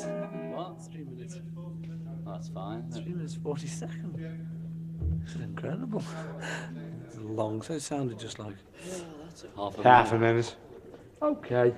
minutes. What? Three minutes. That's fine. Three minutes forty seconds. This is incredible. Long, so it sounded just like Half a Half a minute. Okay.